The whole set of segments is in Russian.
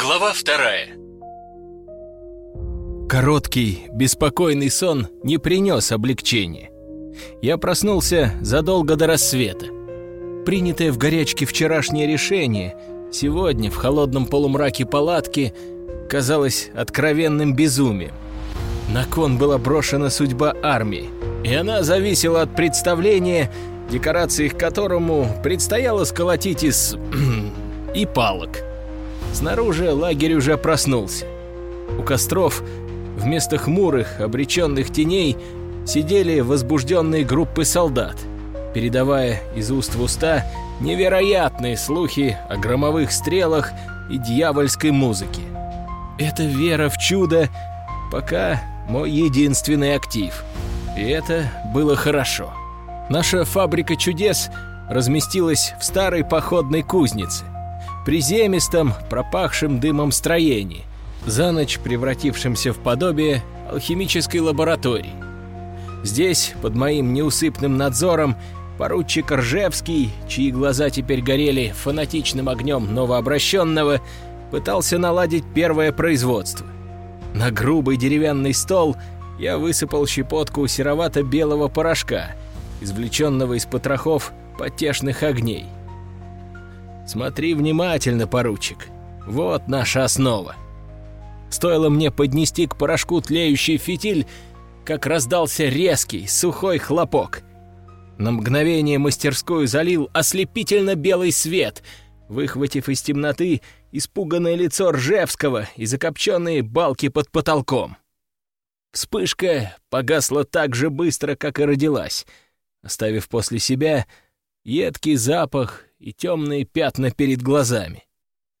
Глава вторая Короткий, беспокойный сон не принес облегчения. Я проснулся задолго до рассвета. Принятое в горячке вчерашнее решение сегодня в холодном полумраке палатки казалось откровенным безумием. На кон была брошена судьба армии, и она зависела от представления, декорации к которому предстояло сколотить из... и палок. Снаружи лагерь уже проснулся. У костров вместо хмурых, обреченных теней сидели возбужденные группы солдат, передавая из уст в уста невероятные слухи о громовых стрелах и дьявольской музыке. Эта вера в чудо пока мой единственный актив. И это было хорошо. Наша фабрика чудес разместилась в старой походной кузнице, приземистом, пропахшем дымом строении, за ночь превратившемся в подобие алхимической лаборатории. Здесь, под моим неусыпным надзором, поручик Ржевский, чьи глаза теперь горели фанатичным огнем новообращенного, пытался наладить первое производство. На грубый деревянный стол я высыпал щепотку серовато-белого порошка, извлеченного из потрохов потешных огней. Смотри внимательно, поручик. Вот наша основа. Стоило мне поднести к порошку тлеющий фитиль, как раздался резкий, сухой хлопок. На мгновение мастерскую залил ослепительно белый свет, выхватив из темноты испуганное лицо Ржевского и закопченные балки под потолком. Вспышка погасла так же быстро, как и родилась, оставив после себя едкий запах и темные пятна перед глазами.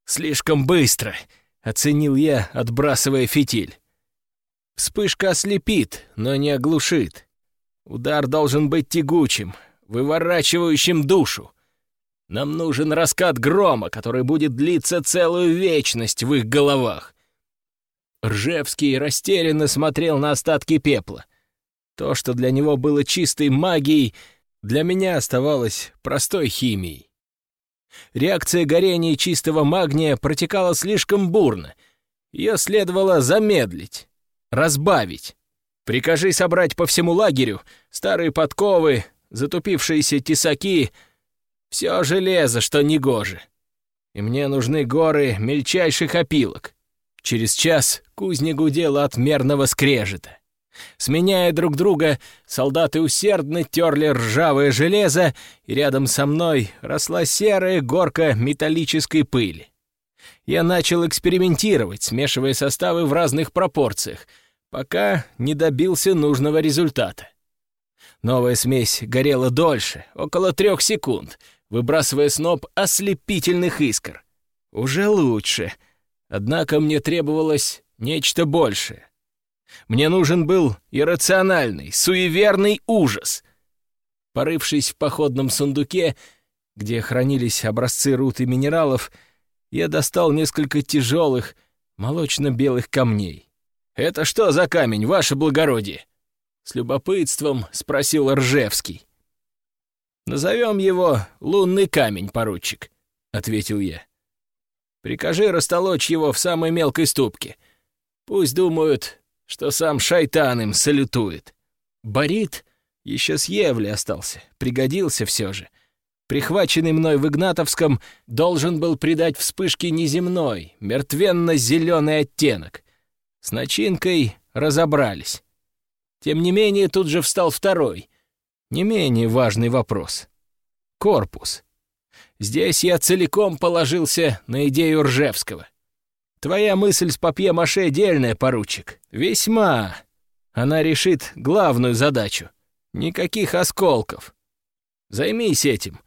«Слишком быстро!» — оценил я, отбрасывая фитиль. Вспышка ослепит, но не оглушит. Удар должен быть тягучим, выворачивающим душу. Нам нужен раскат грома, который будет длиться целую вечность в их головах. Ржевский растерянно смотрел на остатки пепла. То, что для него было чистой магией, для меня оставалось простой химией. Реакция горения чистого магния протекала слишком бурно. Ее следовало замедлить, разбавить. Прикажи собрать по всему лагерю старые подковы, затупившиеся тесаки — все железо, что негоже. И мне нужны горы мельчайших опилок. Через час кузня гудела от мерного скрежета. Сменяя друг друга, солдаты усердно терли ржавое железо, и рядом со мной росла серая горка металлической пыли. Я начал экспериментировать, смешивая составы в разных пропорциях, пока не добился нужного результата. Новая смесь горела дольше, около трех секунд, выбрасывая сноп ослепительных искр. Уже лучше. Однако мне требовалось нечто большее. Мне нужен был иррациональный, суеверный ужас. Порывшись в походном сундуке, где хранились образцы руд и минералов, я достал несколько тяжелых, молочно-белых камней. «Это что за камень, ваше благородие?» С любопытством спросил Ржевский. «Назовем его лунный камень, поручик», — ответил я. «Прикажи растолочь его в самой мелкой ступке. Пусть думают, что сам шайтан им салютует. Борит еще с Евли остался, пригодился все же. Прихваченный мной в Игнатовском должен был придать вспышке неземной, мертвенно-зеленый оттенок. С начинкой разобрались. Тем не менее, тут же встал второй — не менее важный вопрос. Корпус. Здесь я целиком положился на идею Ржевского. Твоя мысль с папье-маше дельная, поручик. Весьма. Она решит главную задачу. Никаких осколков. Займись этим.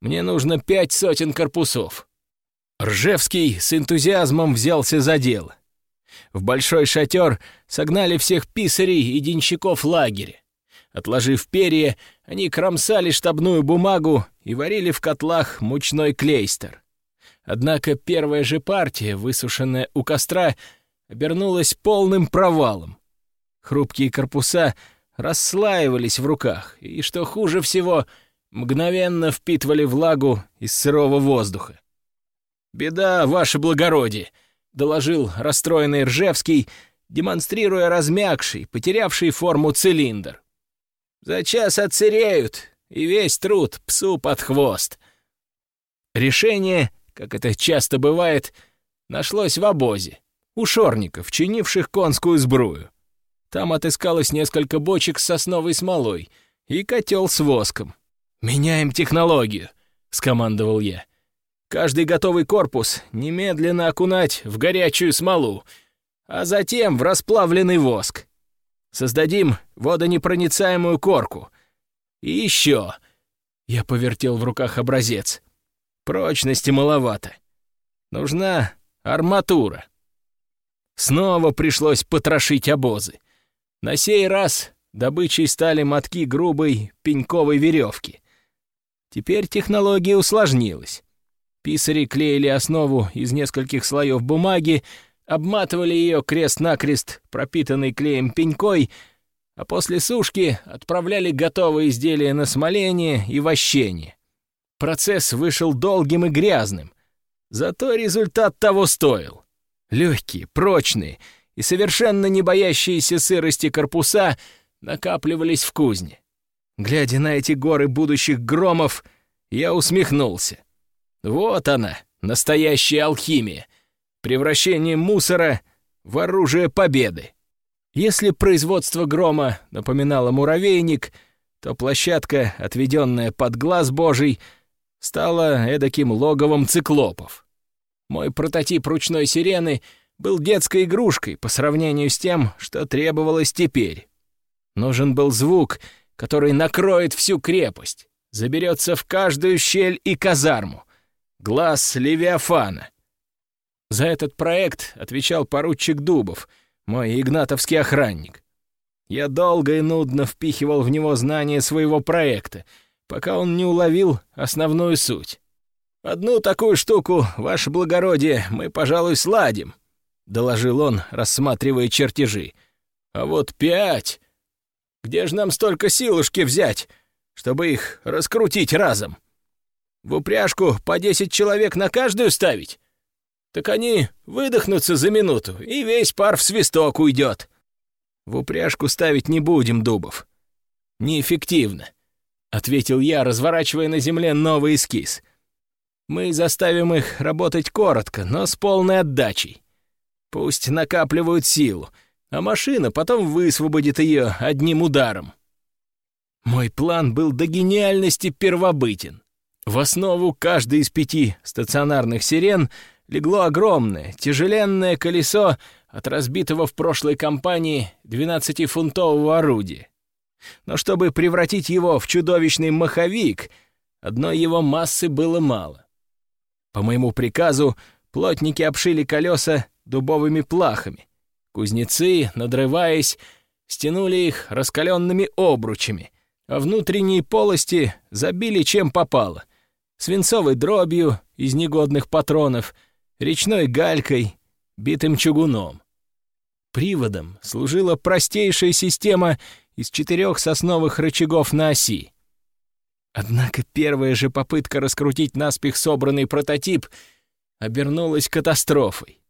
Мне нужно пять сотен корпусов. Ржевский с энтузиазмом взялся за дело. В большой шатер согнали всех писарей и денщиков лагеря. Отложив перья, они кромсали штабную бумагу и варили в котлах мучной клейстер. Однако первая же партия, высушенная у костра, обернулась полным провалом. Хрупкие корпуса расслаивались в руках, и, что хуже всего, мгновенно впитывали влагу из сырого воздуха. «Беда, ваше благородие! доложил расстроенный Ржевский, демонстрируя размягший, потерявший форму цилиндр. «За час отсыреют, и весь труд псу под хвост». Решение, как это часто бывает, нашлось в обозе, у шорников, чинивших конскую сбрую. Там отыскалось несколько бочек с сосновой смолой и котел с воском. «Меняем технологию», — скомандовал я. «Каждый готовый корпус немедленно окунать в горячую смолу, а затем в расплавленный воск. Создадим водонепроницаемую корку. И еще...» Я повертел в руках образец. Прочности маловато. Нужна арматура. Снова пришлось потрошить обозы. На сей раз добычей стали мотки грубой пеньковой веревки. Теперь технология усложнилась. Писари клеили основу из нескольких слоев бумаги, обматывали ее крест-накрест пропитанной клеем пенькой, а после сушки отправляли готовые изделия на смоление и вощение. Процесс вышел долгим и грязным, зато результат того стоил. Легкие, прочные и совершенно не боящиеся сырости корпуса накапливались в кузне. Глядя на эти горы будущих громов, я усмехнулся. Вот она, настоящая алхимия, превращение мусора в оружие победы. Если производство грома напоминало муравейник, то площадка, отведенная под глаз божий, стала эдаким логовом циклопов. Мой прототип ручной сирены был детской игрушкой по сравнению с тем, что требовалось теперь. Нужен был звук, который накроет всю крепость, заберется в каждую щель и казарму. Глаз Левиафана. За этот проект отвечал поручик Дубов, мой игнатовский охранник. Я долго и нудно впихивал в него знания своего проекта — пока он не уловил основную суть. «Одну такую штуку, ваше благородие, мы, пожалуй, сладим», — доложил он, рассматривая чертежи. «А вот пять! Где же нам столько силушки взять, чтобы их раскрутить разом? В упряжку по десять человек на каждую ставить? Так они выдохнутся за минуту, и весь пар в свисток уйдет. В упряжку ставить не будем, Дубов. Неэффективно ответил я, разворачивая на земле новый эскиз. Мы заставим их работать коротко, но с полной отдачей. Пусть накапливают силу, а машина потом высвободит ее одним ударом. Мой план был до гениальности первобытен. В основу каждой из пяти стационарных сирен легло огромное, тяжеленное колесо от разбитого в прошлой кампании 12-фунтового орудия. Но чтобы превратить его в чудовищный маховик, одной его массы было мало. По моему приказу плотники обшили колеса дубовыми плахами. Кузнецы, надрываясь, стянули их раскаленными обручами, а внутренние полости забили чем попало — свинцовой дробью из негодных патронов, речной галькой, битым чугуном. Приводом служила простейшая система из четырех сосновых рычагов на оси. Однако первая же попытка раскрутить наспех собранный прототип обернулась катастрофой.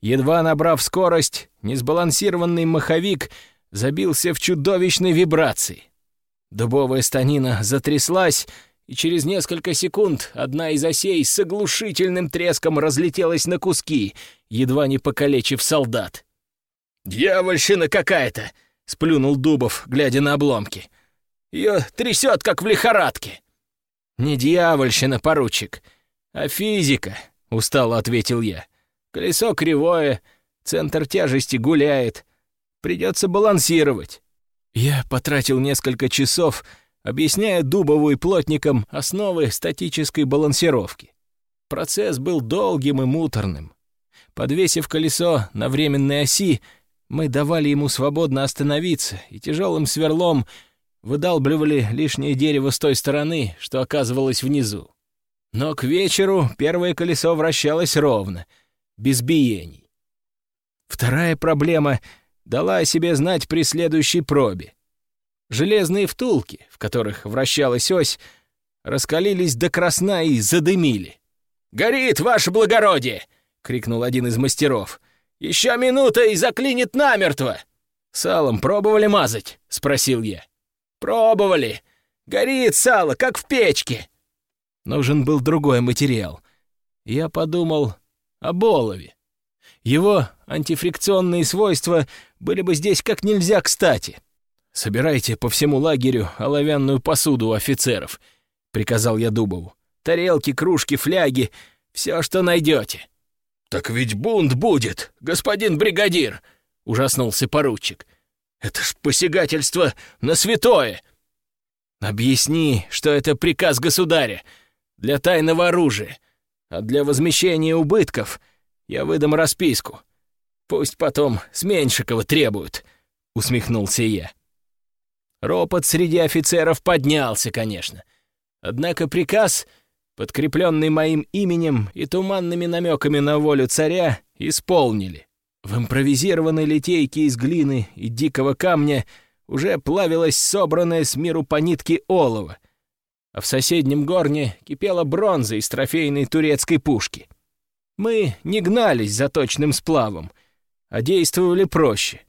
Едва набрав скорость, несбалансированный маховик забился в чудовищной вибрации. Дубовая станина затряслась, и через несколько секунд одна из осей с оглушительным треском разлетелась на куски, едва не покалечив солдат. «Дьявольщина какая-то!» — сплюнул Дубов, глядя на обломки. «Ее трясет, как в лихорадке». «Не дьявольщина, поручик, а физика», — устало ответил я. «Колесо кривое, центр тяжести гуляет. Придется балансировать». Я потратил несколько часов, объясняя Дубову и плотникам основы статической балансировки. Процесс был долгим и муторным. Подвесив колесо на временной оси, мы давали ему свободно остановиться и тяжелым сверлом выдалбливали лишнее дерево с той стороны, что оказывалось внизу. Но к вечеру первое колесо вращалось ровно, без биений. Вторая проблема дала о себе знать при следующей пробе. Железные втулки, в которых вращалась ось, раскалились до красна и задымили. «Горит, ваше благородие!» —— крикнул один из мастеров. «Еще минута и заклинит намертво!» «Салом пробовали мазать?» — спросил я. «Пробовали. Горит сало, как в печке». Нужен был другой материал. Я подумал об олове. Его антифрикционные свойства были бы здесь как нельзя кстати. «Собирайте по всему лагерю оловянную посуду у офицеров», — приказал я Дубову. «Тарелки, кружки, фляги — все, что найдете». «Так ведь бунт будет, господин бригадир!» — ужаснулся поручик. «Это ж посягательство на святое!» «Объясни, что это приказ государя для тайного оружия, а для возмещения убытков я выдам расписку. Пусть потом с Меньшикова требуют», — усмехнулся я. Ропот среди офицеров поднялся, конечно. Однако приказ, подкрепленный моим именем и туманными намеками на волю царя, исполнили. В импровизированной литейке из глины и дикого камня уже плавилась собранная с миру по нитке олово, а в соседнем горне кипела бронза из трофейной турецкой пушки. Мы не гнались за точным сплавом, а действовали проще.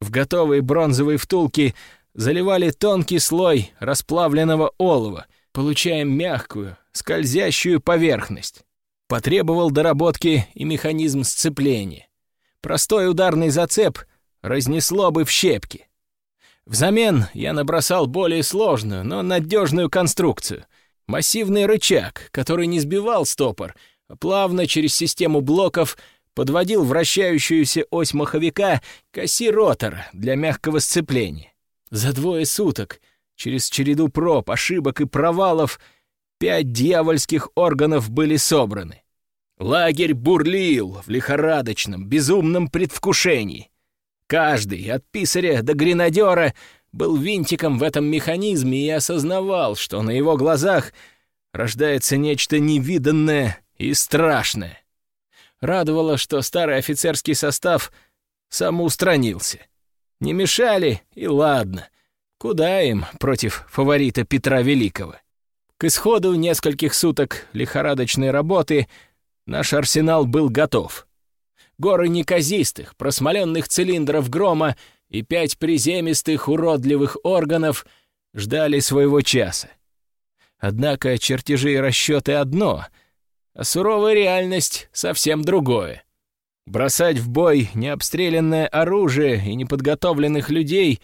В готовые бронзовые втулки заливали тонкий слой расплавленного олова, получая мягкую, скользящую поверхность. Потребовал доработки и механизм сцепления. Простой ударный зацеп разнесло бы в щепки. Взамен я набросал более сложную, но надежную конструкцию. Массивный рычаг, который не сбивал стопор, а плавно через систему блоков подводил вращающуюся ось маховика к оси ротора для мягкого сцепления. За двое суток, через череду проб, ошибок и провалов, пять дьявольских органов были собраны. Лагерь бурлил в лихорадочном, безумном предвкушении. Каждый, от писаря до гренадера, был винтиком в этом механизме и осознавал, что на его глазах рождается нечто невиданное и страшное. Радовало, что старый офицерский состав самоустранился. Не мешали, и ладно. Куда им против фаворита Петра Великого? К исходу нескольких суток лихорадочной работы наш арсенал был готов. Горы неказистых, просмоленных цилиндров грома и пять приземистых уродливых органов ждали своего часа. Однако чертежи и расчеты одно, а суровая реальность совсем другое. Бросать в бой необстрелянное оружие и неподготовленных людей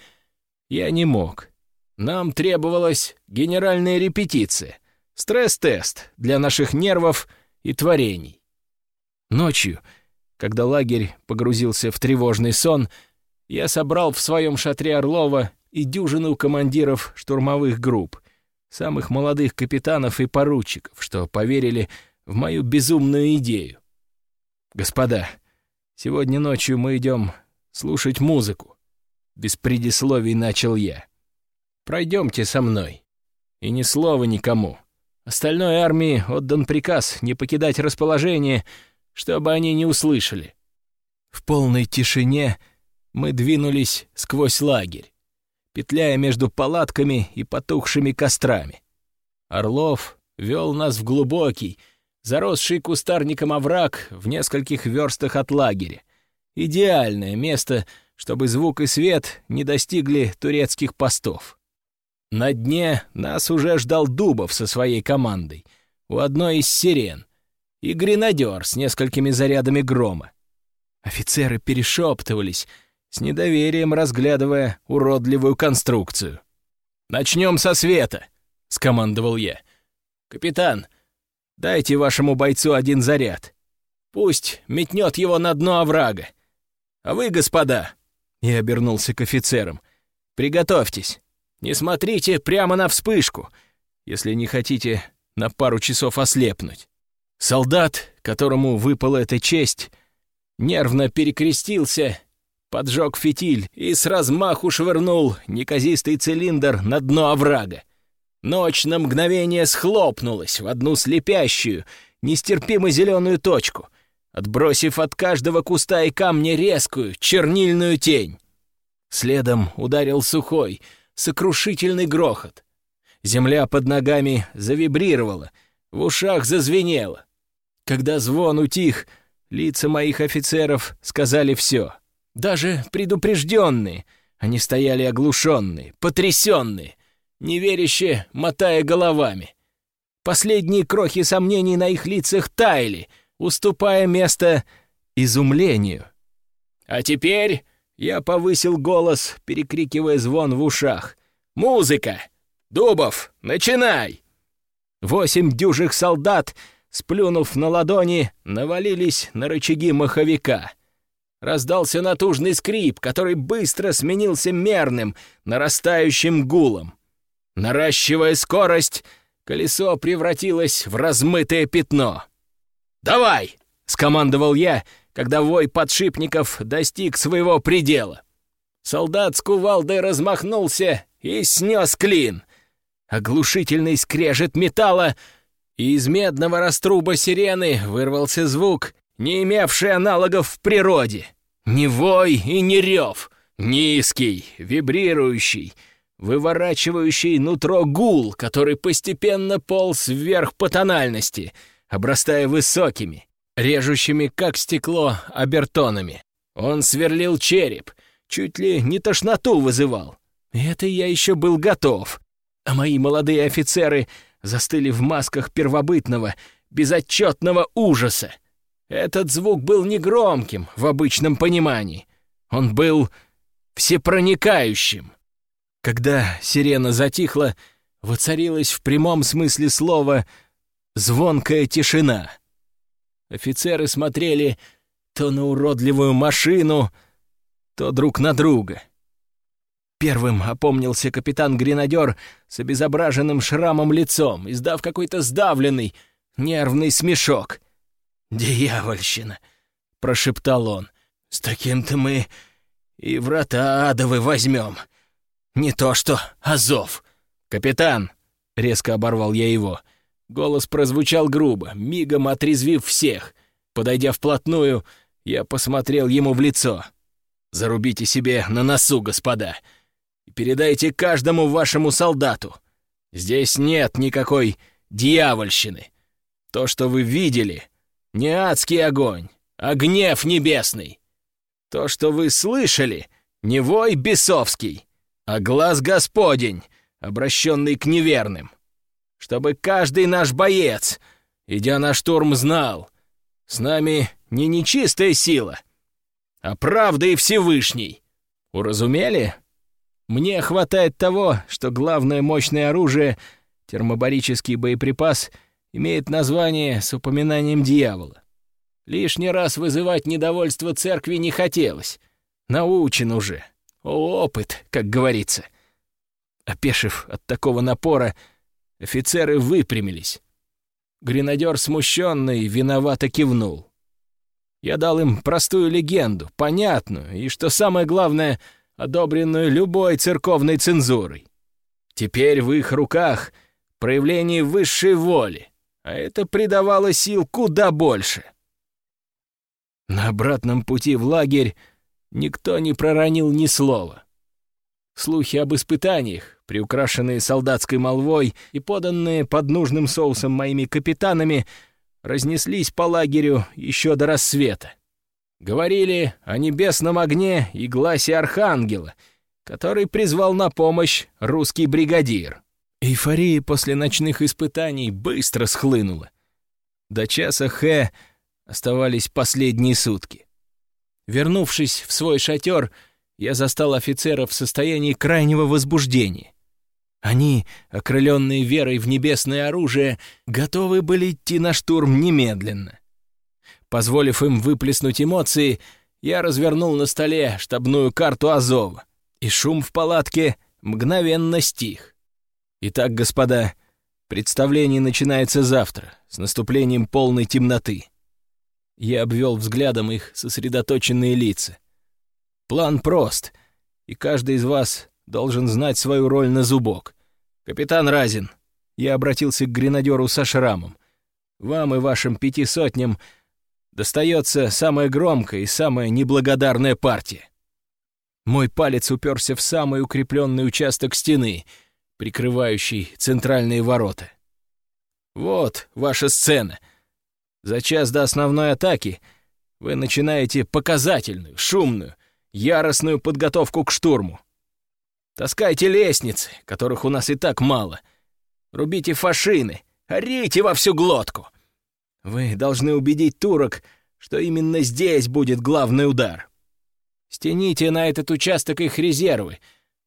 я не мог. Нам требовалась генеральная репетиция, стресс-тест для наших нервов и творений. Ночью, когда лагерь погрузился в тревожный сон, я собрал в своем шатре Орлова и дюжину командиров штурмовых групп, самых молодых капитанов и поручиков, что поверили в мою безумную идею. «Господа, Сегодня ночью мы идем слушать музыку. Без предисловий начал я. Пройдемте со мной. И ни слова никому. Остальной армии отдан приказ не покидать расположение, чтобы они не услышали. В полной тишине мы двинулись сквозь лагерь, петляя между палатками и потухшими кострами. Орлов вел нас в глубокий, заросший кустарником овраг в нескольких верстах от лагеря. Идеальное место, чтобы звук и свет не достигли турецких постов. На дне нас уже ждал Дубов со своей командой, у одной из сирен, и гренадер с несколькими зарядами грома. Офицеры перешептывались, с недоверием разглядывая уродливую конструкцию. «Начнем со света», — скомандовал я. «Капитан, Дайте вашему бойцу один заряд. Пусть метнет его на дно оврага. А вы, господа, я обернулся к офицерам, приготовьтесь. Не смотрите прямо на вспышку, если не хотите на пару часов ослепнуть. Солдат, которому выпала эта честь, нервно перекрестился, поджег фитиль и с размаху швырнул неказистый цилиндр на дно оврага. Ночь на мгновение схлопнулась в одну слепящую, нестерпимо зеленую точку, отбросив от каждого куста и камня резкую, чернильную тень. Следом ударил сухой, сокрушительный грохот. Земля под ногами завибрировала, в ушах зазвенело. Когда звон утих, Лица моих офицеров сказали все. Даже предупрежденные, они стояли оглушенные, потрясенные, неверяще мотая головами. Последние крохи сомнений на их лицах таяли, уступая место изумлению. А теперь я повысил голос, перекрикивая звон в ушах. «Музыка! Дубов, начинай!» Восемь дюжих солдат, сплюнув на ладони, навалились на рычаги маховика. Раздался натужный скрип, который быстро сменился мерным, нарастающим гулом. Наращивая скорость, колесо превратилось в размытое пятно. «Давай!» — скомандовал я, когда вой подшипников достиг своего предела. Солдат с кувалдой размахнулся и снес клин. Оглушительный скрежет металла, и из медного раструба сирены вырвался звук, не имевший аналогов в природе. Ни вой и ни рев, низкий, вибрирующий, выворачивающий нутро гул, который постепенно полз вверх по тональности, обрастая высокими, режущими, как стекло, обертонами. Он сверлил череп, чуть ли не тошноту вызывал. Это я еще был готов. А мои молодые офицеры застыли в масках первобытного, безотчетного ужаса. Этот звук был негромким в обычном понимании. Он был всепроникающим. Когда сирена затихла, воцарилась в прямом смысле слова звонкая тишина. Офицеры смотрели то на уродливую машину, то друг на друга. Первым опомнился капитан-гренадер с обезображенным шрамом лицом, издав какой-то сдавленный, нервный смешок. «Дьявольщина!» — прошептал он. «С таким-то мы и врата адовы возьмем!» Не то что Азов. Капитан, резко оборвал я его. Голос прозвучал грубо, мигом отрезвив всех. Подойдя вплотную, я посмотрел ему в лицо. Зарубите себе на носу, господа, и передайте каждому вашему солдату. Здесь нет никакой дьявольщины. То, что вы видели, не адский огонь, а гнев небесный. То, что вы слышали, не вой бесовский, а глаз Господень, обращенный к неверным. Чтобы каждый наш боец, идя на штурм, знал, с нами не нечистая сила, а правда и Всевышний. Уразумели? Мне хватает того, что главное мощное оружие, термобарический боеприпас, имеет название с упоминанием дьявола. Лишний раз вызывать недовольство церкви не хотелось. Научен уже. Опыт, как говорится. Опешив от такого напора, офицеры выпрямились. Гренадер смущенный виновато кивнул. Я дал им простую легенду, понятную и, что самое главное, одобренную любой церковной цензурой. Теперь в их руках проявление высшей воли, а это придавало сил куда больше. На обратном пути в лагерь никто не проронил ни слова. Слухи об испытаниях, приукрашенные солдатской молвой и поданные под нужным соусом моими капитанами, разнеслись по лагерю еще до рассвета. Говорили о небесном огне и гласе архангела, который призвал на помощь русский бригадир. Эйфория после ночных испытаний быстро схлынула. До часа Хэ оставались последние сутки. Вернувшись в свой шатер, я застал офицеров в состоянии крайнего возбуждения. Они, окрыленные верой в небесное оружие, готовы были идти на штурм немедленно. Позволив им выплеснуть эмоции, я развернул на столе штабную карту Азова, и шум в палатке мгновенно стих. Итак, господа, представление начинается завтра, с наступлением полной темноты. Я обвел взглядом их сосредоточенные лица. План прост, и каждый из вас должен знать свою роль на зубок. Капитан Разин, я обратился к гренадеру со шрамом. Вам и вашим пяти сотням достается самая громкая и самая неблагодарная партия. Мой палец уперся в самый укрепленный участок стены, прикрывающий центральные ворота. Вот ваша сцена — за час до основной атаки вы начинаете показательную, шумную, яростную подготовку к штурму. Таскайте лестницы, которых у нас и так мало. Рубите фашины, орите во всю глотку. Вы должны убедить турок, что именно здесь будет главный удар. Стяните на этот участок их резервы.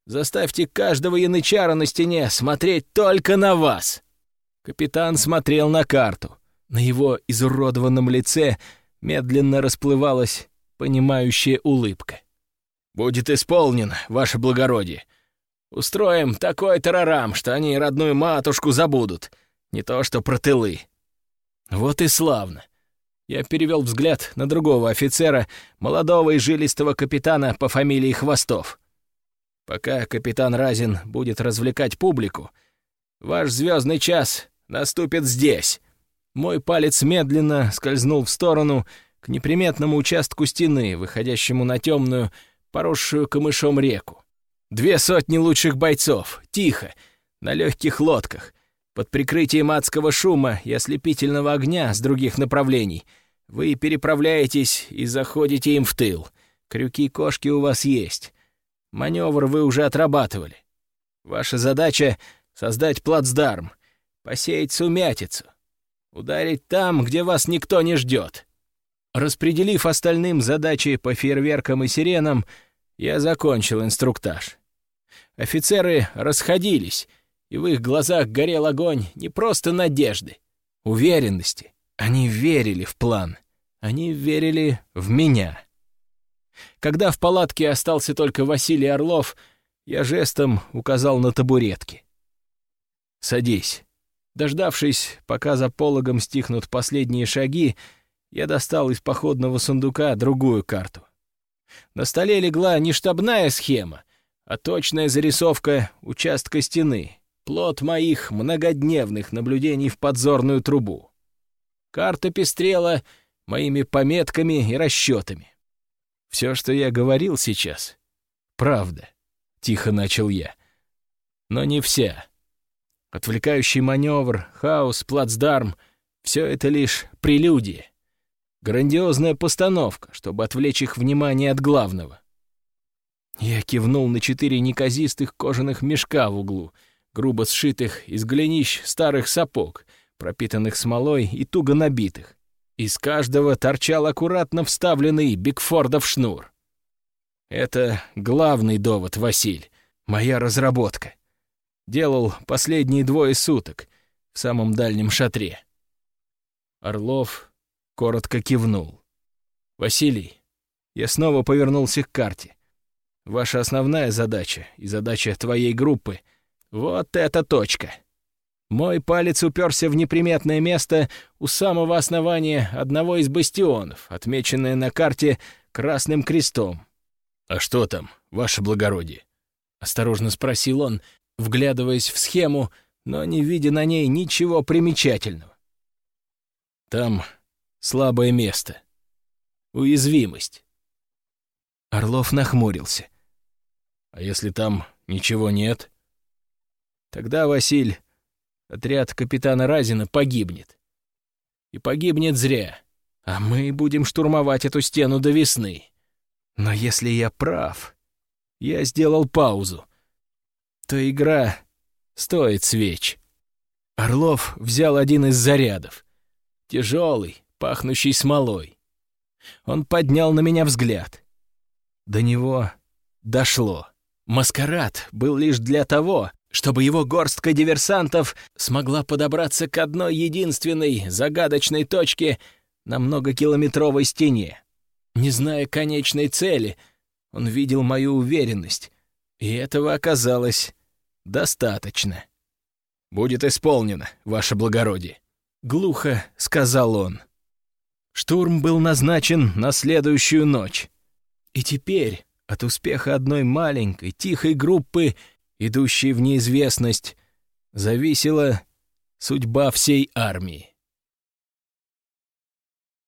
Заставьте каждого янычара на стене смотреть только на вас. Капитан смотрел на карту. На его изуродованном лице медленно расплывалась понимающая улыбка. «Будет исполнено, ваше благородие. Устроим такой тарарам, что они родную матушку забудут, не то что про тылы». «Вот и славно!» Я перевел взгляд на другого офицера, молодого и жилистого капитана по фамилии Хвостов. Пока капитан Разин будет развлекать публику, ваш звездный час наступит здесь. Мой палец медленно скользнул в сторону к неприметному участку стены, выходящему на темную, поросшую камышом реку. Две сотни лучших бойцов, тихо, на легких лодках, под прикрытием адского шума и ослепительного огня с других направлений вы переправляетесь и заходите им в тыл. Крюки-кошки у вас есть. Маневр вы уже отрабатывали. Ваша задача — создать плацдарм, посеять сумятицу, ударить там, где вас никто не ждет. Распределив остальным задачи по фейерверкам и сиренам, я закончил инструктаж. Офицеры расходились, и в их глазах горел огонь не просто надежды, уверенности. Они верили в план. Они верили в меня. Когда в палатке остался только Василий Орлов, я жестом указал на табуретки. «Садись». Дождавшись, пока за пологом стихнут последние шаги, я достал из походного сундука другую карту. На столе легла не штабная схема, а точная зарисовка участка стены, плод моих многодневных наблюдений в подзорную трубу. Карта пестрела моими пометками и расчетами. Все, что я говорил сейчас, правда, — тихо начал я. Но не вся. Отвлекающий маневр, хаос, плацдарм — все это лишь прелюдия. Грандиозная постановка, чтобы отвлечь их внимание от главного. Я кивнул на четыре неказистых кожаных мешка в углу — грубо сшитых из голенищ старых сапог, пропитанных смолой и туго набитых. Из каждого торчал аккуратно вставленный Бигфордов шнур. Это главный довод, Василь, моя разработка. Делал последние двое суток в самом дальнем шатре. Орлов коротко кивнул. «Василий, я снова повернулся к карте. Ваша основная задача и задача твоей группы — вот эта точка. Мой палец уперся в неприметное место у самого основания одного из бастионов, отмеченное на карте красным крестом. «А что там, ваше благородие?» — осторожно спросил он, вглядываясь в схему, но не видя на ней ничего примечательного. «Там слабое место. Уязвимость». Орлов нахмурился. «А если там ничего нет?» Тогда, Василь, отряд капитана Разина погибнет. И погибнет зря. А мы будем штурмовать эту стену до весны. Но если я прав, я сделал паузу, то игра стоит свеч. Орлов взял один из зарядов. Тяжелый, пахнущий смолой. Он поднял на меня взгляд. До него дошло. Маскарад был лишь для того, чтобы его горстка диверсантов смогла подобраться к одной единственной загадочной точке на многокилометровой стене. Не зная конечной цели, он видел мою уверенность, и этого оказалось достаточно. «Будет исполнено, ваше благородие», — глухо сказал он. Штурм был назначен на следующую ночь. И теперь от успеха одной маленькой, тихой группы идущей в неизвестность, зависела судьба всей армии.